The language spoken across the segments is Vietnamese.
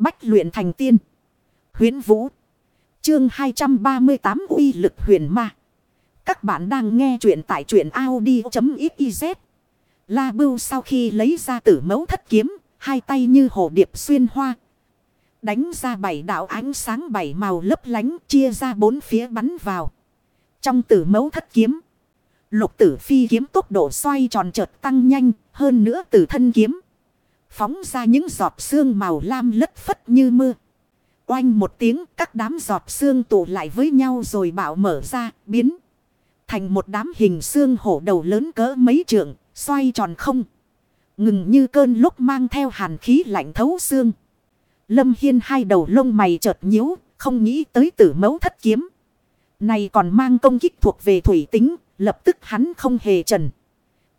Bách luyện thành tiên. Huyến Vũ. Chương 238 uy lực huyền ma. Các bạn đang nghe truyện tại truyện Audi.xyz. La Bưu sau khi lấy ra tử mẫu thất kiếm, hai tay như hồ điệp xuyên hoa. Đánh ra bảy đạo ánh sáng bảy màu lấp lánh chia ra bốn phía bắn vào. Trong tử mẫu thất kiếm. Lục tử phi kiếm tốc độ xoay tròn chợt tăng nhanh hơn nữa từ thân kiếm. Phóng ra những giọt xương màu lam lất phất như mưa. Oanh một tiếng, các đám giọt xương tụ lại với nhau rồi bạo mở ra, biến. Thành một đám hình xương hổ đầu lớn cỡ mấy trượng, xoay tròn không. Ngừng như cơn lúc mang theo hàn khí lạnh thấu xương. Lâm Hiên hai đầu lông mày chợt nhíu, không nghĩ tới tử mẫu thất kiếm. Này còn mang công kích thuộc về thủy tính, lập tức hắn không hề trần.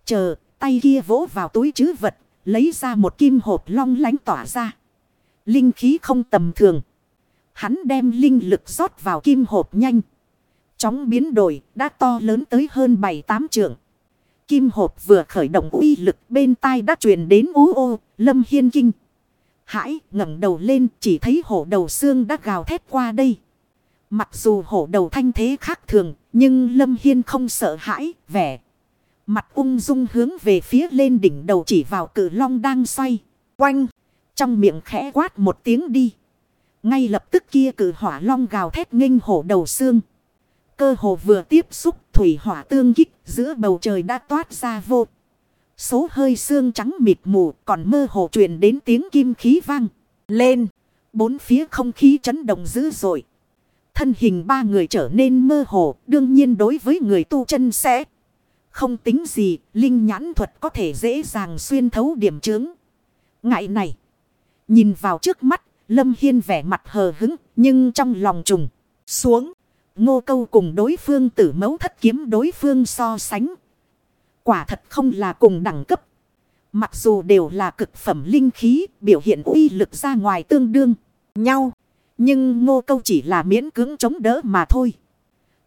Chờ, tay kia vỗ vào túi chứ vật Lấy ra một kim hộp long lánh tỏa ra. Linh khí không tầm thường. Hắn đem linh lực rót vào kim hộp nhanh. Chóng biến đổi đã to lớn tới hơn 7-8 trượng. Kim hộp vừa khởi động uy lực bên tai đã truyền đến ú ô, lâm hiên kinh. Hãi ngẩng đầu lên chỉ thấy hổ đầu xương đã gào thét qua đây. Mặc dù hổ đầu thanh thế khác thường, nhưng lâm hiên không sợ hãi, vẻ. Mặt ung dung hướng về phía lên đỉnh đầu chỉ vào cử long đang xoay. Quanh. Trong miệng khẽ quát một tiếng đi. Ngay lập tức kia cử hỏa long gào thét nghênh hổ đầu xương. Cơ hồ vừa tiếp xúc, thủy hỏa tương kích giữa bầu trời đã toát ra vô. Số hơi xương trắng mịt mù còn mơ hồ truyền đến tiếng kim khí vang. Lên. Bốn phía không khí chấn động dữ dội. Thân hình ba người trở nên mơ hồ. Đương nhiên đối với người tu chân sẽ không tính gì, linh nhãn thuật có thể dễ dàng xuyên thấu điểm chướng. Ngại này. Nhìn vào trước mắt, Lâm Hiên vẻ mặt hờ hứng, nhưng trong lòng trùng. Xuống. Ngô câu cùng đối phương tử mấu thất kiếm đối phương so sánh. Quả thật không là cùng đẳng cấp. Mặc dù đều là cực phẩm linh khí, biểu hiện uy lực ra ngoài tương đương nhau. Nhưng ngô câu chỉ là miễn cưỡng chống đỡ mà thôi.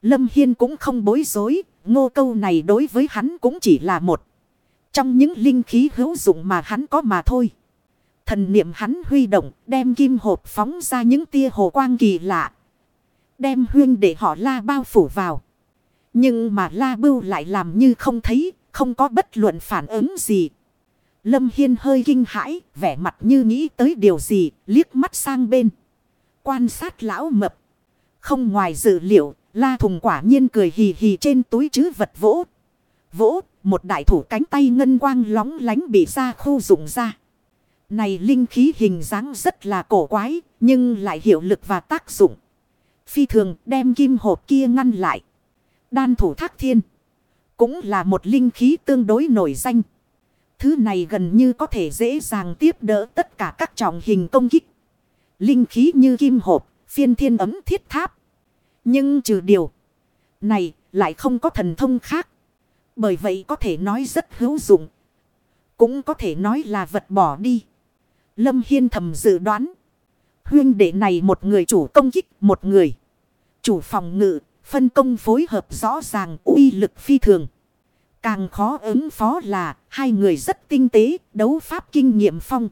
Lâm Hiên cũng không bối rối, ngô câu này đối với hắn cũng chỉ là một. Trong những linh khí hữu dụng mà hắn có mà thôi. Thần niệm hắn huy động, đem kim hộp phóng ra những tia hồ quang kỳ lạ. Đem huyên để họ la bao phủ vào. Nhưng mà la bưu lại làm như không thấy, không có bất luận phản ứng gì. Lâm Hiên hơi kinh hãi, vẻ mặt như nghĩ tới điều gì, liếc mắt sang bên. Quan sát lão mập. Không ngoài dự liệu, La thùng quả nhiên cười hì hì trên túi chứ vật vỗ. Vỗ, một đại thủ cánh tay ngân quang lóng lánh bị ra khu dụng ra. Này linh khí hình dáng rất là cổ quái, nhưng lại hiệu lực và tác dụng. Phi thường đem kim hộp kia ngăn lại. Đan thủ thác thiên. Cũng là một linh khí tương đối nổi danh. Thứ này gần như có thể dễ dàng tiếp đỡ tất cả các trọng hình công kích. Linh khí như kim hộp, phiên thiên ấm thiết tháp. Nhưng trừ điều này lại không có thần thông khác. Bởi vậy có thể nói rất hữu dụng. Cũng có thể nói là vật bỏ đi. Lâm Hiên thầm dự đoán. Huyên đệ này một người chủ công kích, một người. Chủ phòng ngự, phân công phối hợp rõ ràng uy lực phi thường. Càng khó ứng phó là hai người rất tinh tế, đấu pháp kinh nghiệm phong.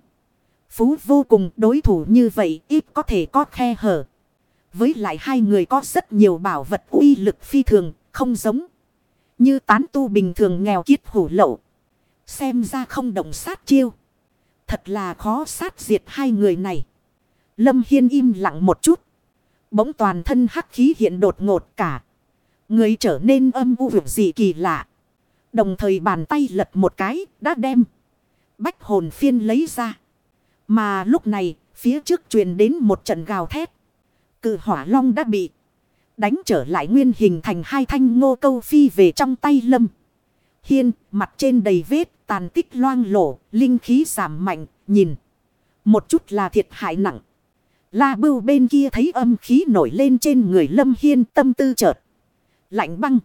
Phú vô cùng, đối thủ như vậy ít có thể có khe hở. Với lại hai người có rất nhiều bảo vật uy lực phi thường, không giống. Như tán tu bình thường nghèo kiết hủ lậu. Xem ra không động sát chiêu. Thật là khó sát diệt hai người này. Lâm Hiên im lặng một chút. Bỗng toàn thân hắc khí hiện đột ngột cả. Người trở nên âm u vực gì kỳ lạ. Đồng thời bàn tay lật một cái đã đem. Bách hồn phiên lấy ra. Mà lúc này phía trước truyền đến một trận gào thét. Cự hỏa long đã bị đánh trở lại nguyên hình thành hai thanh ngô câu phi về trong tay lâm. Hiên, mặt trên đầy vết, tàn tích loang lổ, linh khí giảm mạnh, nhìn. Một chút là thiệt hại nặng. La bưu bên kia thấy âm khí nổi lên trên người lâm hiên tâm tư chợt. Lạnh băng.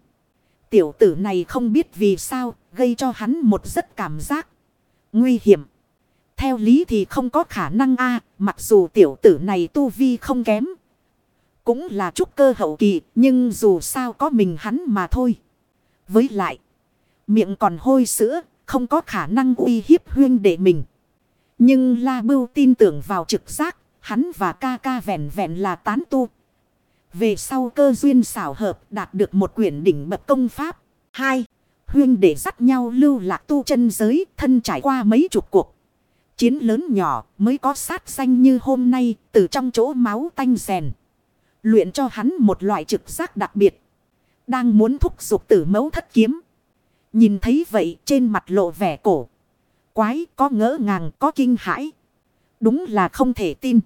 Tiểu tử này không biết vì sao, gây cho hắn một rất cảm giác nguy hiểm. Theo lý thì không có khả năng a mặc dù tiểu tử này tu vi không kém, cũng là trúc cơ hậu kỳ, nhưng dù sao có mình hắn mà thôi. Với lại, miệng còn hôi sữa, không có khả năng uy hiếp huyên đệ mình. Nhưng La Bưu tin tưởng vào trực giác, Hắn và ca ca vẹn vẹn là tán tu. Về sau cơ duyên xảo hợp đạt được một quyển đỉnh bậc công pháp. Hai, huyên để dắt nhau lưu lạc tu chân giới thân trải qua mấy chục cuộc. Chiến lớn nhỏ mới có sát xanh như hôm nay từ trong chỗ máu tanh rèn. Luyện cho hắn một loại trực giác đặc biệt. Đang muốn thúc giục tử mẫu thất kiếm. Nhìn thấy vậy trên mặt lộ vẻ cổ. Quái có ngỡ ngàng, có kinh hãi. Đúng là không thể tin.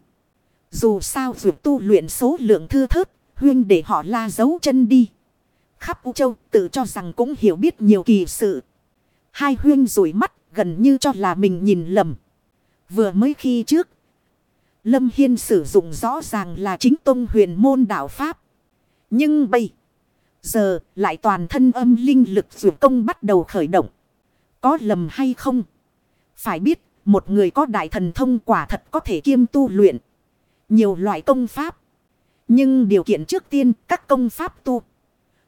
Dù sao việc tu luyện số lượng thư thớt. Huyên để họ la dấu chân đi. Khắp U Châu tự cho rằng cũng hiểu biết nhiều kỳ sự. Hai huyên rủi mắt gần như cho là mình nhìn lầm. Vừa mới khi trước. Lâm Hiên sử dụng rõ ràng là chính tông huyền môn đạo Pháp. Nhưng bây giờ lại toàn thân âm linh lực dù công bắt đầu khởi động. Có lầm hay không? Phải biết, một người có đại thần thông quả thật có thể kiêm tu luyện. Nhiều loại công pháp. Nhưng điều kiện trước tiên, các công pháp tu.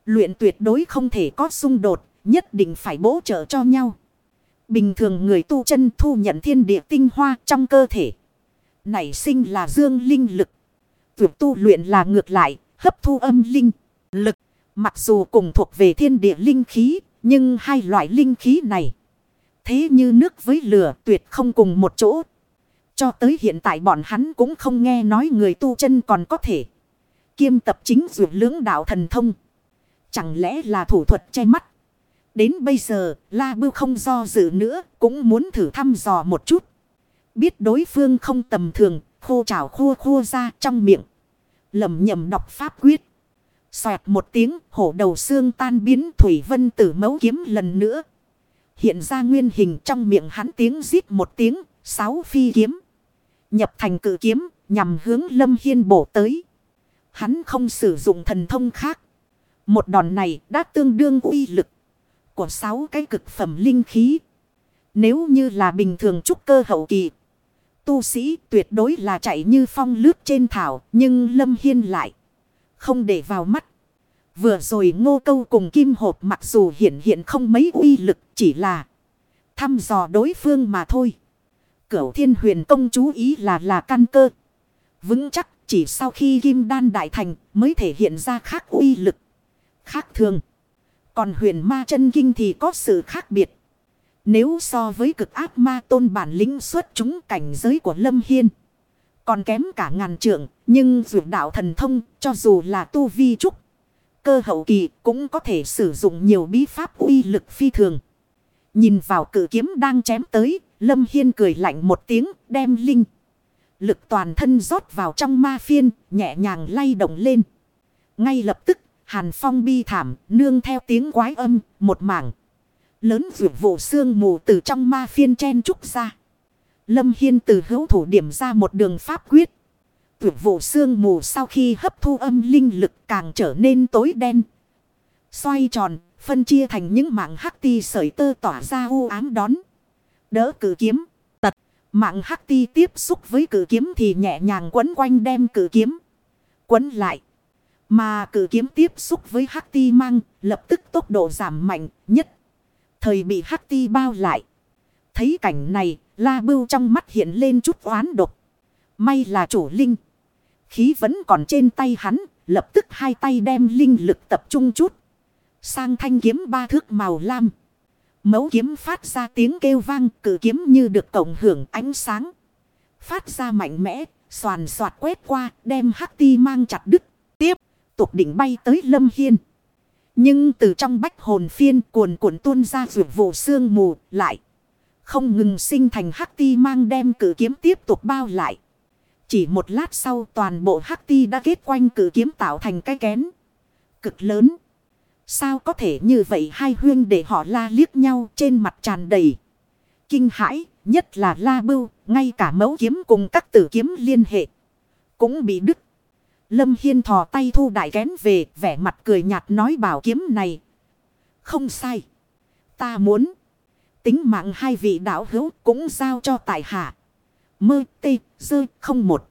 Luyện tuyệt đối không thể có xung đột. Nhất định phải bổ trợ cho nhau. Bình thường người tu chân thu nhận thiên địa tinh hoa trong cơ thể. Nảy sinh là dương linh lực. Việc tu luyện là ngược lại, hấp thu âm linh, lực. Mặc dù cùng thuộc về thiên địa linh khí, nhưng hai loại linh khí này. Thế như nước với lửa tuyệt không cùng một chỗ. Cho tới hiện tại bọn hắn cũng không nghe nói người tu chân còn có thể. Kiêm tập chính dụ lưỡng đạo thần thông. Chẳng lẽ là thủ thuật che mắt. Đến bây giờ, La Bưu không do dự nữa, cũng muốn thử thăm dò một chút. Biết đối phương không tầm thường, khô chảo khô khô ra trong miệng. lẩm nhẩm đọc pháp quyết. Xoẹt một tiếng, hổ đầu xương tan biến Thủy Vân tử mấu kiếm lần nữa. Hiện ra nguyên hình trong miệng hắn tiếng rít một tiếng, sáu phi kiếm. Nhập thành cử kiếm, nhằm hướng Lâm Hiên bổ tới. Hắn không sử dụng thần thông khác. Một đòn này đã tương đương uy lực của sáu cái cực phẩm linh khí. Nếu như là bình thường trúc cơ hậu kỳ. Tu sĩ tuyệt đối là chạy như phong lướt trên thảo. Nhưng Lâm Hiên lại. Không để vào mắt. Vừa rồi ngô câu cùng kim hộp mặc dù hiện hiện không mấy uy lực. Chỉ là thăm dò đối phương mà thôi. Cửu thiên huyền công chú ý là là căn cơ. Vững chắc, chỉ sau khi kim đan đại thành mới thể hiện ra khác uy lực. Khác thường. Còn huyền ma chân kinh thì có sự khác biệt. Nếu so với cực ác ma tôn bản lĩnh xuất chúng cảnh giới của Lâm Hiên. Còn kém cả ngàn trượng. Nhưng dù đạo thần thông cho dù là tu vi trúc. Cơ hậu kỳ cũng có thể sử dụng nhiều bí pháp uy lực phi thường. Nhìn vào cử kiếm đang chém tới. Lâm Hiên cười lạnh một tiếng đem linh. Lực toàn thân rót vào trong ma phiên nhẹ nhàng lay động lên. Ngay lập tức Hàn phong bi thảm, nương theo tiếng quái âm, một mảng. Lớn vượt vụ xương mù từ trong ma phiên chen trúc ra. Lâm Hiên từ hữu thủ điểm ra một đường pháp quyết. Vượt vụ xương mù sau khi hấp thu âm linh lực càng trở nên tối đen. Xoay tròn, phân chia thành những mạng hắc ti sợi tơ tỏa ra u ám đón. Đỡ cử kiếm, tật. Mạng hắc ti tiếp xúc với cử kiếm thì nhẹ nhàng quấn quanh đem cử kiếm. Quấn lại. Mà cử kiếm tiếp xúc với hắc ti mang, lập tức tốc độ giảm mạnh nhất. Thời bị hắc ti bao lại. Thấy cảnh này, la bưu trong mắt hiện lên chút oán độc. May là chủ linh. Khí vẫn còn trên tay hắn, lập tức hai tay đem linh lực tập trung chút. Sang thanh kiếm ba thước màu lam. Mấu kiếm phát ra tiếng kêu vang, cử kiếm như được cộng hưởng ánh sáng. Phát ra mạnh mẽ, soàn soạt quét qua, đem hắc ti mang chặt đứt. Tiếp tục định bay tới Lâm Hiên. Nhưng từ trong bách hồn phiên cuồn cuộn tuôn ra vượt vụ sương mù lại. Không ngừng sinh thành hắc ti mang đem cử kiếm tiếp tục bao lại. Chỉ một lát sau toàn bộ hắc ti đã kết quanh cử kiếm tạo thành cái kén. Cực lớn. Sao có thể như vậy hai huyên để họ la liếc nhau trên mặt tràn đầy. Kinh hãi, nhất là la bưu, ngay cả mẫu kiếm cùng các tử kiếm liên hệ. Cũng bị đứt. Lâm Hiên thò tay thu đại kén về, vẻ mặt cười nhạt nói bảo kiếm này. Không sai. Ta muốn. Tính mạng hai vị đạo hữu cũng giao cho tại hạ. Mơ tê dơ không một.